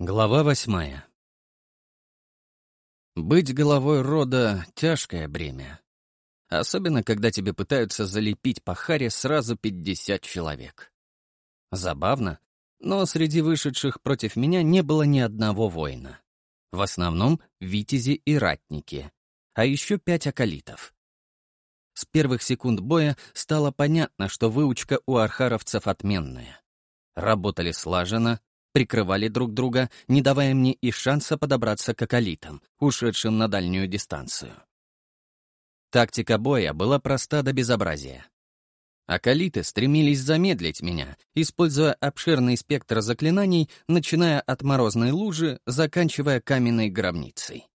Глава восьмая. Быть головой рода — тяжкое бремя. Особенно, когда тебе пытаются залепить по харе сразу 50 человек. Забавно, но среди вышедших против меня не было ни одного воина. В основном — витязи и ратники, а еще пять акалитов. С первых секунд боя стало понятно, что выучка у архаровцев отменная. Работали слаженно, прикрывали друг друга, не давая мне и шанса подобраться к околитам, ушедшим на дальнюю дистанцию. Тактика боя была проста до безобразия. Акалиты стремились замедлить меня, используя обширный спектр заклинаний, начиная от морозной лужи, заканчивая каменной гробницей.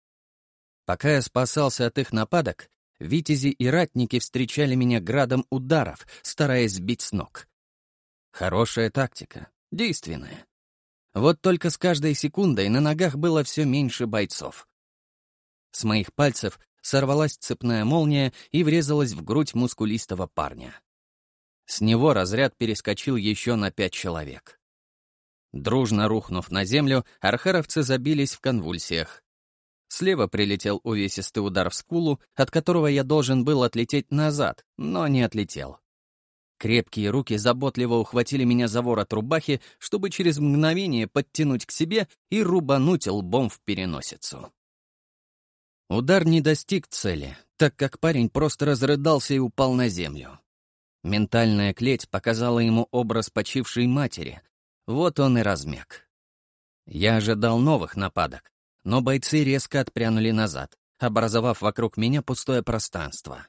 Пока я спасался от их нападок, витязи и ратники встречали меня градом ударов, стараясь сбить с ног. Хорошая тактика, действенная. Вот только с каждой секундой на ногах было все меньше бойцов. С моих пальцев сорвалась цепная молния и врезалась в грудь мускулистого парня. С него разряд перескочил еще на пять человек. Дружно рухнув на землю, архаровцы забились в конвульсиях. Слева прилетел увесистый удар в скулу, от которого я должен был отлететь назад, но не отлетел. Крепкие руки заботливо ухватили меня за ворот рубахи, чтобы через мгновение подтянуть к себе и рубануть лбом в переносицу. Удар не достиг цели, так как парень просто разрыдался и упал на землю. Ментальная клеть показала ему образ почившей матери. Вот он и размяк. Я ожидал новых нападок, но бойцы резко отпрянули назад, образовав вокруг меня пустое пространство.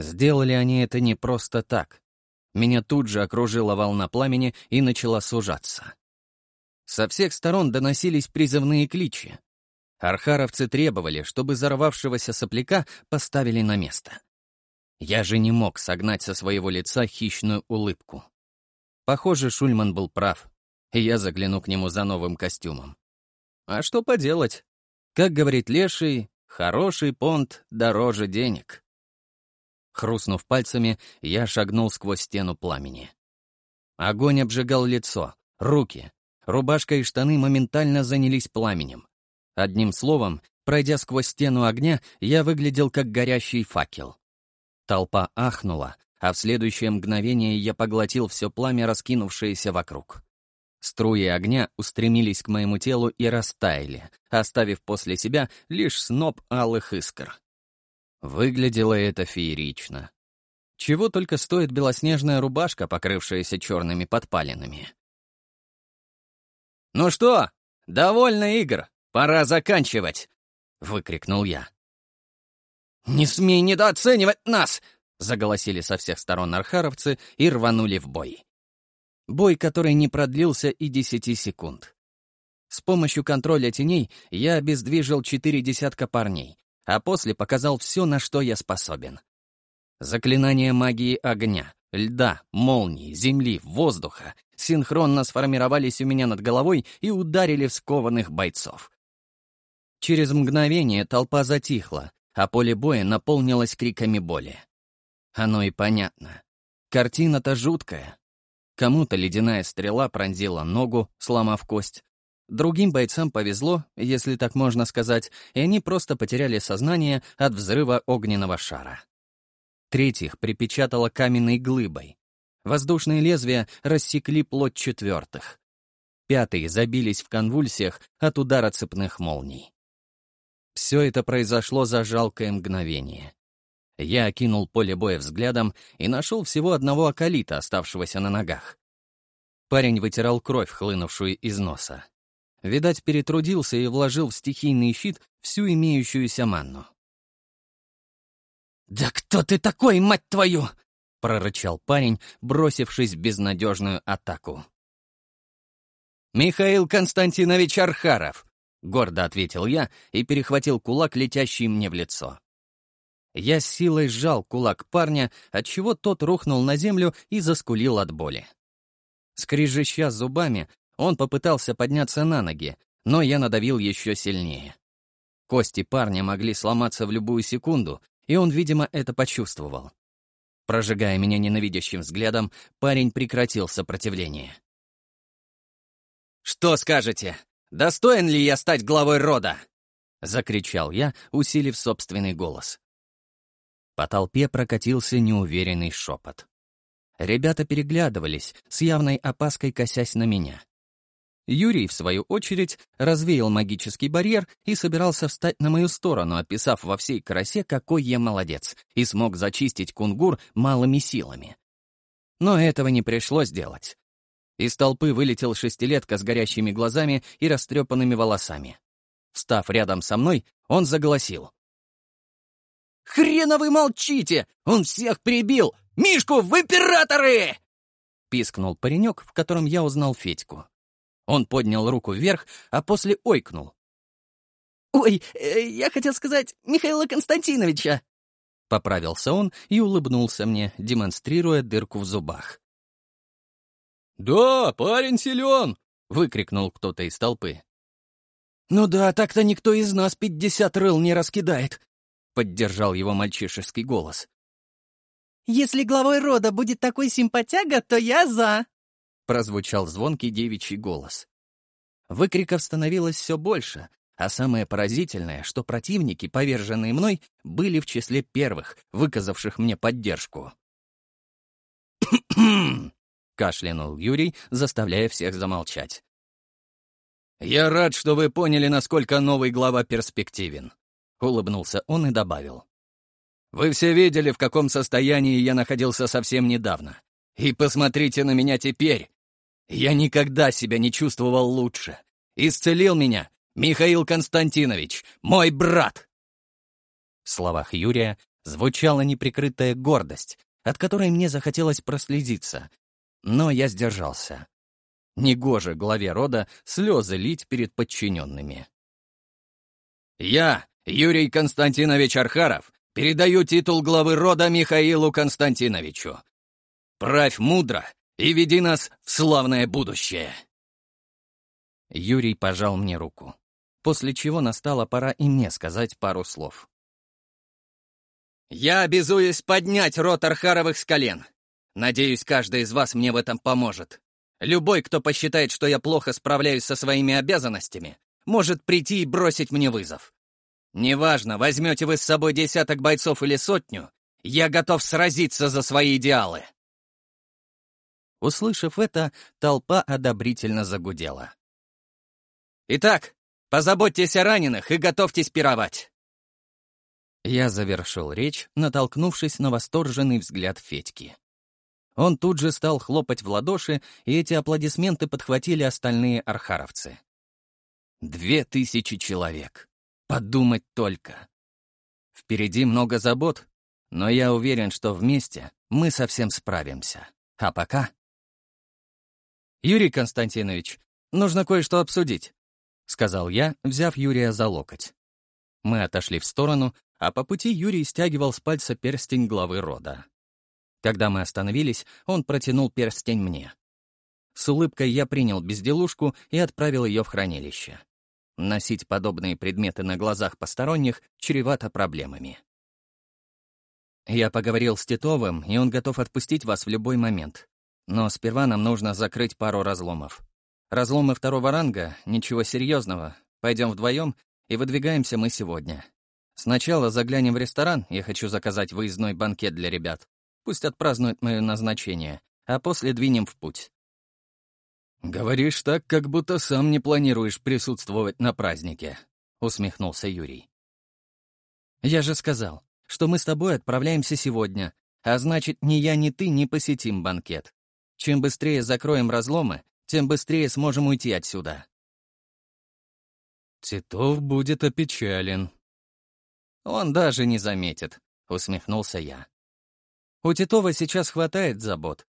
Сделали они это не просто так. Меня тут же окружила волна пламени и начала сужаться. Со всех сторон доносились призывные кличи. Архаровцы требовали, чтобы взорвавшегося сопляка поставили на место. Я же не мог согнать со своего лица хищную улыбку. Похоже, Шульман был прав, и я загляну к нему за новым костюмом. А что поделать? Как говорит Леший, хороший понт дороже денег. Хрустнув пальцами, я шагнул сквозь стену пламени. Огонь обжигал лицо, руки. Рубашка и штаны моментально занялись пламенем. Одним словом, пройдя сквозь стену огня, я выглядел как горящий факел. Толпа ахнула, а в следующее мгновение я поглотил все пламя, раскинувшееся вокруг. Струи огня устремились к моему телу и растаяли, оставив после себя лишь сноп алых искр. Выглядело это феерично. Чего только стоит белоснежная рубашка, покрывшаяся черными подпалинами. «Ну что, довольно игр, пора заканчивать!» — выкрикнул я. «Не смей недооценивать нас!» — заголосили со всех сторон архаровцы и рванули в бой. Бой, который не продлился и десяти секунд. С помощью контроля теней я обездвижил четыре десятка парней, а после показал все, на что я способен. Заклинания магии огня, льда, молнии, земли, воздуха синхронно сформировались у меня над головой и ударили в скованных бойцов. Через мгновение толпа затихла, а поле боя наполнилось криками боли. Оно и понятно. Картина-то жуткая. Кому-то ледяная стрела пронзила ногу, сломав кость, Другим бойцам повезло, если так можно сказать, и они просто потеряли сознание от взрыва огненного шара. Третьих припечатало каменной глыбой. Воздушные лезвия рассекли плоть четвертых. Пятые забились в конвульсиях от удара цепных молний. Все это произошло за жалкое мгновение. Я окинул поле боя взглядом и нашел всего одного акалита, оставшегося на ногах. Парень вытирал кровь, хлынувшую из носа. Видать, перетрудился и вложил в стихийный щит всю имеющуюся манну. «Да кто ты такой, мать твою!» — прорычал парень, бросившись в безнадежную атаку. «Михаил Константинович Архаров!» — гордо ответил я и перехватил кулак, летящий мне в лицо. Я с силой сжал кулак парня, отчего тот рухнул на землю и заскулил от боли. Скрежеща зубами, он попытался подняться на ноги, но я надавил еще сильнее. Кости парня могли сломаться в любую секунду, и он, видимо, это почувствовал. Прожигая меня ненавидящим взглядом, парень прекратил сопротивление. «Что скажете? Достоин ли я стать главой рода?» — закричал я, усилив собственный голос. По толпе прокатился неуверенный шепот. Ребята переглядывались, с явной опаской косясь на меня. Юрий, в свою очередь, развеял магический барьер и собирался встать на мою сторону, описав во всей красе, какой я молодец, и смог зачистить кунгур малыми силами. Но этого не пришлось делать. Из толпы вылетел шестилетка с горящими глазами и растрепанными волосами. Встав рядом со мной, он заголосил. «Хрена вы молчите! Он всех прибил! Мишку в императоры!» Пискнул паренек, в котором я узнал Федьку. Он поднял руку вверх, а после ойкнул. «Ой, э, я хотел сказать Михаила Константиновича!» Поправился он и улыбнулся мне, демонстрируя дырку в зубах. «Да, парень силен!» — выкрикнул кто-то из толпы. «Ну да, так-то никто из нас пятьдесят рыл не раскидает», — поддержал его мальчишеский голос. «Если главой рода будет такой симпатяга, то я за», прозвучал звонкий девичий голос. Выкриков становилось все больше, а самое поразительное, что противники, поверженные мной, были в числе первых, выказавших мне поддержку. кашлянул Юрий, заставляя всех замолчать. «Я рад, что вы поняли, насколько новый глава перспективен», — улыбнулся он и добавил. «Вы все видели, в каком состоянии я находился совсем недавно. И посмотрите на меня теперь, я никогда себя не чувствовал лучше. Исцелил меня Михаил Константинович, мой брат!» В словах Юрия звучала неприкрытая гордость, от которой мне захотелось проследиться. Но я сдержался. Негоже главе рода слезы лить перед подчиненными. «Я, Юрий Константинович Архаров, передаю титул главы рода Михаилу Константиновичу. Правь мудро и веди нас в славное будущее!» Юрий пожал мне руку, после чего настала пора и мне сказать пару слов. «Я обязуюсь поднять рот Архаровых с колен. Надеюсь, каждый из вас мне в этом поможет. Любой, кто посчитает, что я плохо справляюсь со своими обязанностями, может прийти и бросить мне вызов. Неважно, возьмете вы с собой десяток бойцов или сотню, я готов сразиться за свои идеалы». Услышав это, толпа одобрительно загудела. «Итак, позаботьтесь о раненых и готовьтесь пировать!» Я завершил речь, натолкнувшись на восторженный взгляд Федьки. Он тут же стал хлопать в ладоши, и эти аплодисменты подхватили остальные архаровцы. «Две тысячи человек! Подумать только!» Впереди много забот, но я уверен, что вместе мы совсем справимся. А пока «Юрий Константинович, нужно кое-что обсудить», — сказал я, взяв Юрия за локоть. Мы отошли в сторону, а по пути Юрий стягивал с пальца перстень главы рода. Когда мы остановились, он протянул перстень мне. С улыбкой я принял безделушку и отправил ее в хранилище. Носить подобные предметы на глазах посторонних чревато проблемами. Я поговорил с Титовым, и он готов отпустить вас в любой момент. Но сперва нам нужно закрыть пару разломов. Разломы второго ранга, ничего серьезного. Пойдем вдвоем, и выдвигаемся мы сегодня. Сначала заглянем в ресторан, я хочу заказать выездной банкет для ребят. Пусть отпразднуют мое назначение, а после двинем в путь. «Говоришь так, как будто сам не планируешь присутствовать на празднике», — усмехнулся Юрий. «Я же сказал, что мы с тобой отправляемся сегодня, а значит, ни я, ни ты не посетим банкет. Чем быстрее закроем разломы, тем быстрее сможем уйти отсюда. Титов будет опечален. Он даже не заметит, усмехнулся я. У Титова сейчас хватает забот.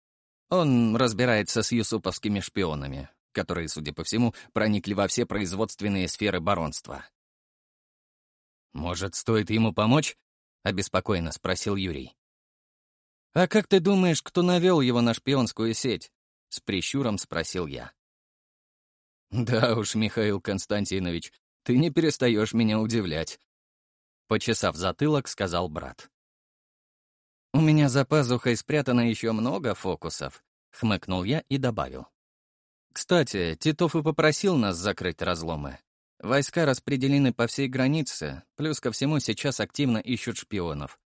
Он разбирается с юсуповскими шпионами, которые, судя по всему, проникли во все производственные сферы баронства. «Может, стоит ему помочь?» — обеспокоенно спросил Юрий. «А как ты думаешь, кто навел его на шпионскую сеть?» — с прищуром спросил я. «Да уж, Михаил Константинович, ты не перестаешь меня удивлять», — почесав затылок, сказал брат. «У меня за пазухой спрятано еще много фокусов», — хмыкнул я и добавил. «Кстати, Титов и попросил нас закрыть разломы. Войска распределены по всей границе, плюс ко всему сейчас активно ищут шпионов.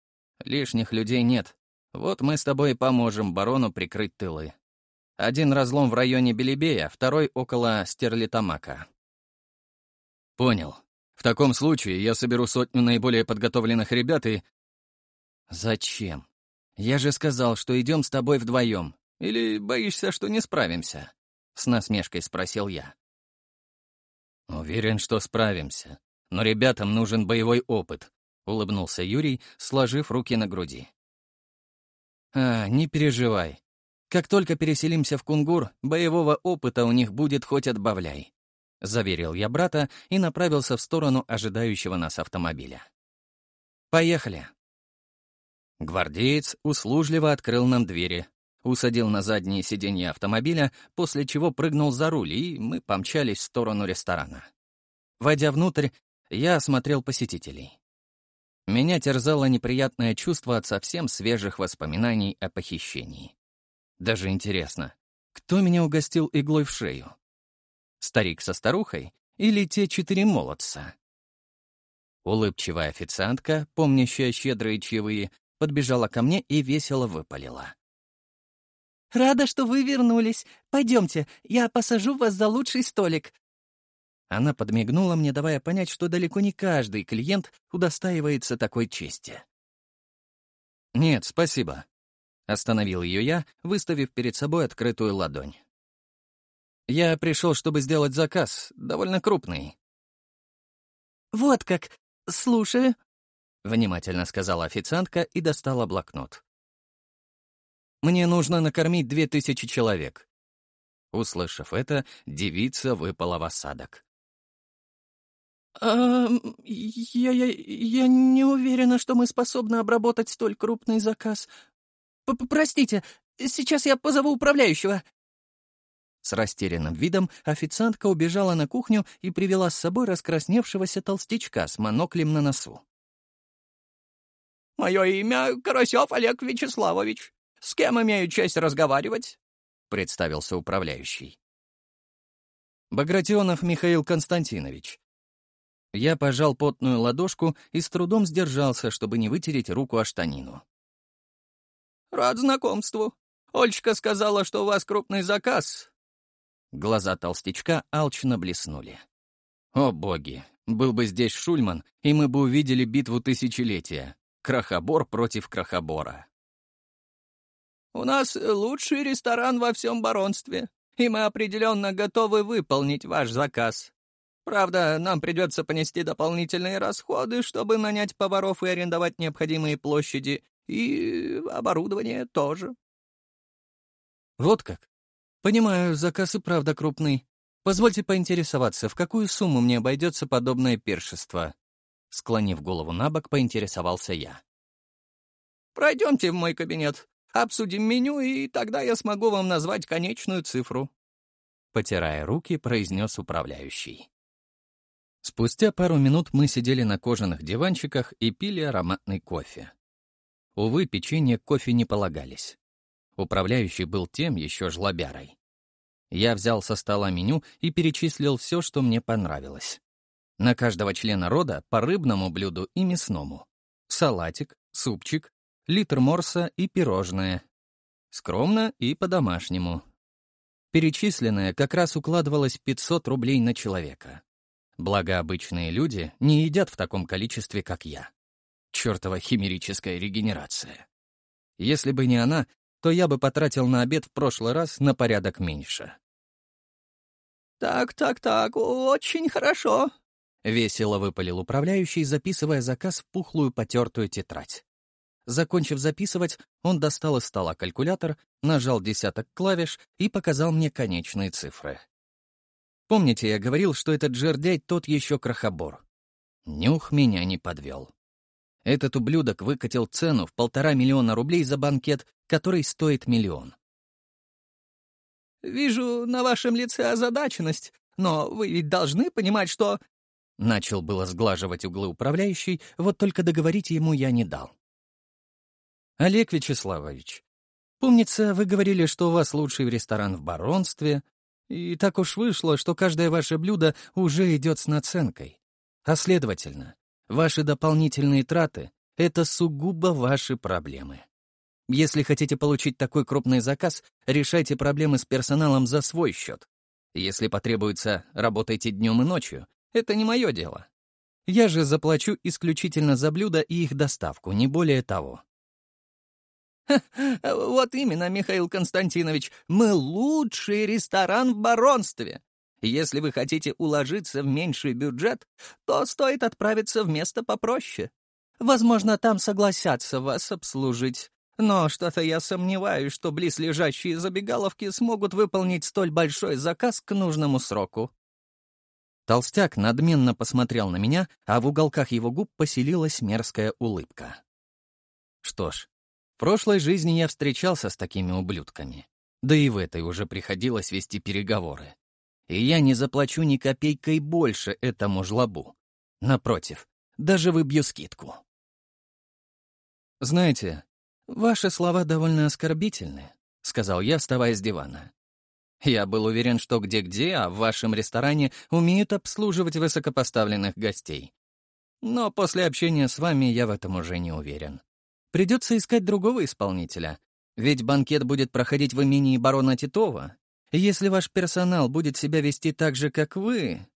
Лишних людей нет, вот мы с тобой поможем барону прикрыть тылы. Один разлом в районе Белебея, второй около Стерлитамака. Понял. В таком случае я соберу сотню наиболее подготовленных ребят и... Зачем? Я же сказал, что идем с тобой вдвоем. Или боишься, что не справимся? С насмешкой спросил я. Уверен, что справимся. Но ребятам нужен боевой опыт, улыбнулся Юрий, сложив руки на груди. А, не переживай. Как только переселимся в Кунгур, боевого опыта у них будет хоть отбавляй. Заверил я брата и направился в сторону ожидающего нас автомобиля. Поехали. Гвардеец услужливо открыл нам двери, усадил на заднее сиденье автомобиля, после чего прыгнул за руль, и мы помчались в сторону ресторана. Войдя внутрь, я осмотрел посетителей. Меня терзало неприятное чувство от совсем свежих воспоминаний о похищении. Даже интересно, кто меня угостил иглой в шею? Старик со старухой или те четыре молодца? Улыбчивая официантка, помнящая щедрые чаевые, подбежала ко мне и весело выпалила. «Рада, что вы вернулись. Пойдемте, я посажу вас за лучший столик. Она подмигнула мне, давая понять, что далеко не каждый клиент удостаивается такой чести. «Нет, спасибо», — остановил ее я, выставив перед собой открытую ладонь. «Я пришел, чтобы сделать заказ, довольно крупный». «Вот как! Слушаю!» — внимательно сказала официантка и достала блокнот. «Мне нужно накормить две тысячи человек». Услышав это, девица выпала в осадок. «Я я я не уверена, что мы способны обработать столь крупный заказ. Простите, сейчас я позову управляющего». С растерянным видом официантка убежала на кухню и привела с собой раскрасневшегося толстячка с моноклем на носу. «Мое имя Карасев Олег Вячеславович. С кем имею честь разговаривать?» — представился управляющий. «Багратионов Михаил Константинович», я пожал потную ладошку и с трудом сдержался, чтобы не вытереть руку о штанину. «Рад знакомству. Ольчка сказала, что у вас крупный заказ». Глаза толстячка алчно блеснули. «О боги! Был бы здесь Шульман, и мы бы увидели битву тысячелетия. Крахобор против Крахобора». «У нас лучший ресторан во всем баронстве, и мы определенно готовы выполнить ваш заказ», Правда, нам придется понести дополнительные расходы, чтобы нанять поваров и арендовать необходимые площади, и оборудование тоже. Вот как. Понимаю, заказ и правда крупный. Позвольте поинтересоваться, в какую сумму мне обойдется подобное пиршество? Склонив голову на бок, поинтересовался я. Пройдемте в мой кабинет, обсудим меню, и тогда я смогу вам назвать конечную цифру. Потирая руки, произнес управляющий. Спустя пару минут мы сидели на кожаных диванчиках и пили ароматный кофе. Увы, печенье кофе не полагались. Управляющий был тем еще жлобярой. Я взял со стола меню и перечислил все, что мне понравилось. На каждого члена рода по рыбному блюду и мясному. Салатик, супчик, литр морса и пирожное. Скромно и по-домашнему. Перечисленное как раз укладывалось 500 рублей на человека. Благо, обычные люди не едят в таком количестве, как я. Чёртова химерическая регенерация. Если бы не она, то я бы потратил на обед в прошлый раз на порядок меньше. «Так, так, так, очень хорошо», — весело выпалил управляющий, записывая заказ в пухлую потертую тетрадь. Закончив записывать, он достал из стола калькулятор, нажал десяток клавиш и показал мне конечные цифры. Помните, я говорил, что этот жердяй тот еще крохобор? Нюх меня не подвел. Этот ублюдок выкатил цену в полтора миллиона рублей за банкет, который стоит миллион. «Вижу на вашем лице озадаченность, но вы ведь должны понимать, что...» Начал было сглаживать углы управляющий, вот только договорить ему я не дал. «Олег Вячеславович, помнится, вы говорили, что у вас лучший ресторан в баронстве, и так уж вышло, что каждое ваше блюдо уже идет с наценкой. А следовательно, ваши дополнительные траты — это сугубо ваши проблемы. Если хотите получить такой крупный заказ, решайте проблемы с персоналом за свой счет. Если потребуется, работайте днем и ночью. Это не мое дело. Я же заплачу исключительно за блюда и их доставку, не более того. Вот именно, Михаил Константинович, мы лучший ресторан в баронстве. Если вы хотите уложиться в меньший бюджет, то стоит отправиться в место попроще. Возможно, там согласятся вас обслужить. Но что-то я сомневаюсь, что близлежащие забегаловки смогут выполнить столь большой заказ к нужному сроку. Толстяк надменно посмотрел на меня, а в уголках его губ поселилась мерзкая улыбка. Что ж, прошлой жизни я встречался с такими ублюдками. Да и в этой уже приходилось вести переговоры. И я не заплачу ни копейкой больше этому жлобу. Напротив, даже выбью скидку. «Знаете, ваши слова довольно оскорбительны», — сказал я, вставая с дивана. «Я был уверен, что где-где, а в вашем ресторане умеют обслуживать высокопоставленных гостей. Но после общения с вами я в этом уже не уверен. Придется искать другого исполнителя, ведь банкет будет проходить в имении барона Титова. Если ваш персонал будет себя вести так же, как вы...»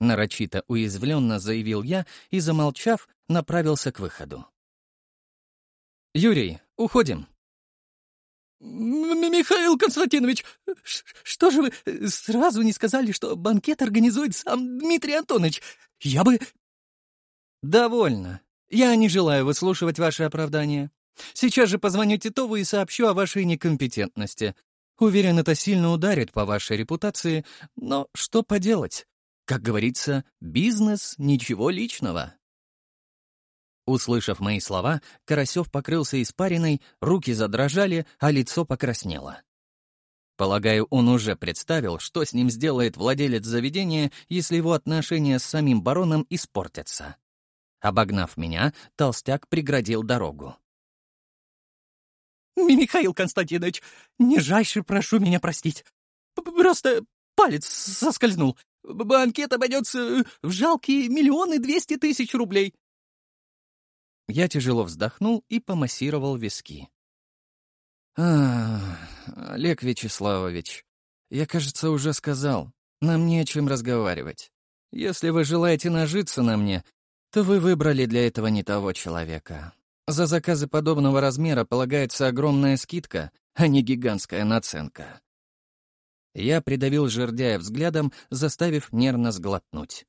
Нарочито уязвленно заявил я и, замолчав, направился к выходу. «Юрий, уходим!» «Михаил Константинович, что же вы э, сразу не сказали, что банкет организует сам Дмитрий Антонович? Я бы...» «Довольно. Я не желаю выслушивать ваши оправдания. Сейчас же позвоню Титову и сообщу о вашей некомпетентности. Уверен, это сильно ударит по вашей репутации, но что поделать? Как говорится, бизнес — ничего личного. Услышав мои слова, Карасев покрылся испариной, руки задрожали, а лицо покраснело. Полагаю, он уже представил, что с ним сделает владелец заведения, если его отношения с самим бароном испортятся. Обогнав меня, толстяк преградил дорогу. «Михаил Константинович, нижайше прошу меня простить. Просто палец соскользнул. Банкет обойдется в жалкие миллионы двести тысяч рублей». Я тяжело вздохнул и помассировал виски. «А, Олег Вячеславович, я, кажется, уже сказал, нам не о чем разговаривать. Если вы желаете нажиться на мне, то вы выбрали для этого не того человека. За заказы подобного размера полагается огромная скидка, а не гигантская наценка. Я придавил жердяя взглядом, заставив нервно сглотнуть.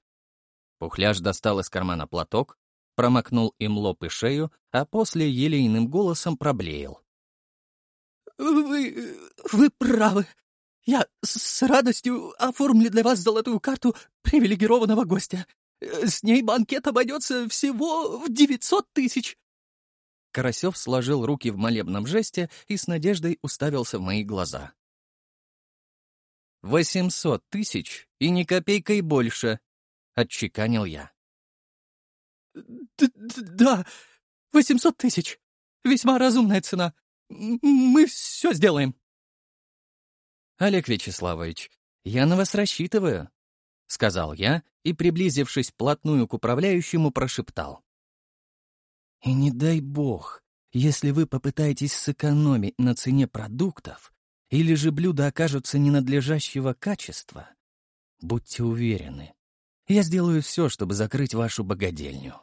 Пухляж достал из кармана платок, промокнул им лоб и шею, а после елейным голосом проблеял. «Вы... вы правы. Я с радостью оформлю для вас золотую карту привилегированного гостя. Э, с ней банкет обойдется всего в девятьсот тысяч!» Карасев сложил руки в молебном жесте и с надеждой уставился в мои глаза. «Восемьсот тысяч и ни копейкой больше!» — отчеканил я. Д -д «Да, восемьсот тысяч. Весьма разумная цена. Мы все сделаем». «Олег Вячеславович, я на вас рассчитываю», — сказал я и, приблизившись плотную к управляющему, прошептал. «И не дай бог, если вы попытаетесь сэкономить на цене продуктов или же блюда окажутся ненадлежащего качества, будьте уверены, я сделаю все, чтобы закрыть вашу богадельню».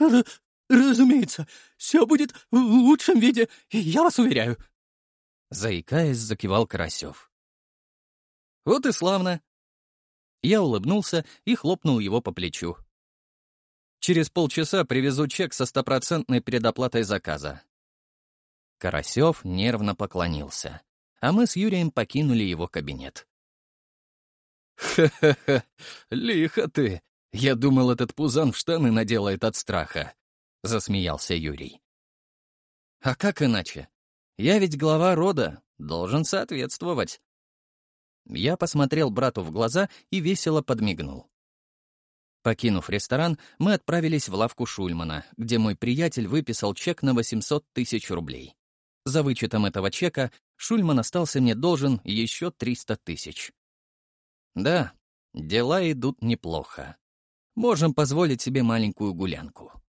«Э, «Разумеется, все будет в лучшем виде, я вас уверяю», — заикаясь, закивал Карасев. «Вот и славно», я улыбнулся и хлопнул его по плечу. «Через полчаса привезу чек со стопроцентной предоплатой заказа». Карасев нервно поклонился, а мы с Юрием покинули его кабинет. «Ха-ха-ха, лихо ты! Я думал, этот пузан в штаны наделает от страха», — засмеялся Юрий. «А как иначе? Я ведь глава рода, должен соответствовать», я посмотрел брату в глаза и весело подмигнул. Покинув ресторан, мы отправились в лавку Шульмана, где мой приятель выписал чек на 800 тысяч рублей. За вычетом этого чека Шульман остался мне должен еще 300 тысяч. Да, дела идут неплохо. Можем позволить себе маленькую гулянку.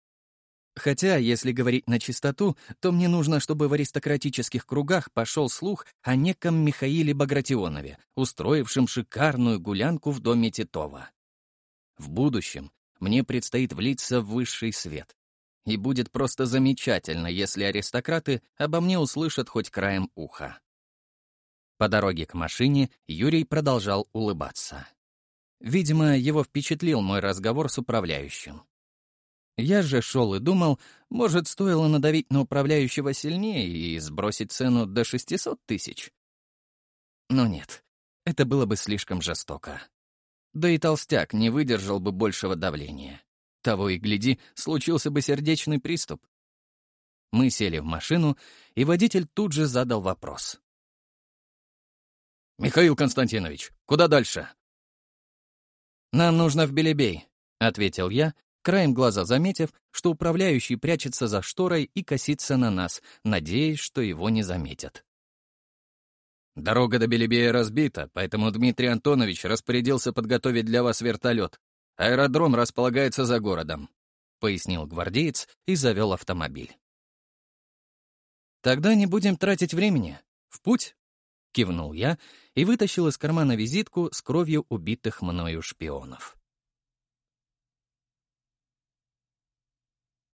Хотя, если говорить на чистоту, то мне нужно, чтобы в аристократических кругах пошел слух о неком Михаиле Багратионове, устроившем шикарную гулянку в доме Титова. В будущем мне предстоит влиться в высший свет. И будет просто замечательно, если аристократы обо мне услышат хоть краем уха. По дороге к машине Юрий продолжал улыбаться. Видимо, его впечатлил мой разговор с управляющим. Я же шел и думал, может, стоило надавить на управляющего сильнее и сбросить цену до 600 тысяч. Но нет, это было бы слишком жестоко. Да и толстяк не выдержал бы большего давления. Того и гляди, случился бы сердечный приступ. Мы сели в машину, и водитель тут же задал вопрос. «Михаил Константинович, куда дальше?» «Нам нужно в Белебей», — ответил я, краем глаза заметив, что управляющий прячется за шторой и косится на нас, надеясь, что его не заметят. «Дорога до Белебея разбита, поэтому Дмитрий Антонович распорядился подготовить для вас вертолет. Аэродром располагается за городом», — пояснил гвардеец и завел автомобиль. «Тогда не будем тратить времени. В путь!» — кивнул я и вытащил из кармана визитку с кровью убитых мною шпионов.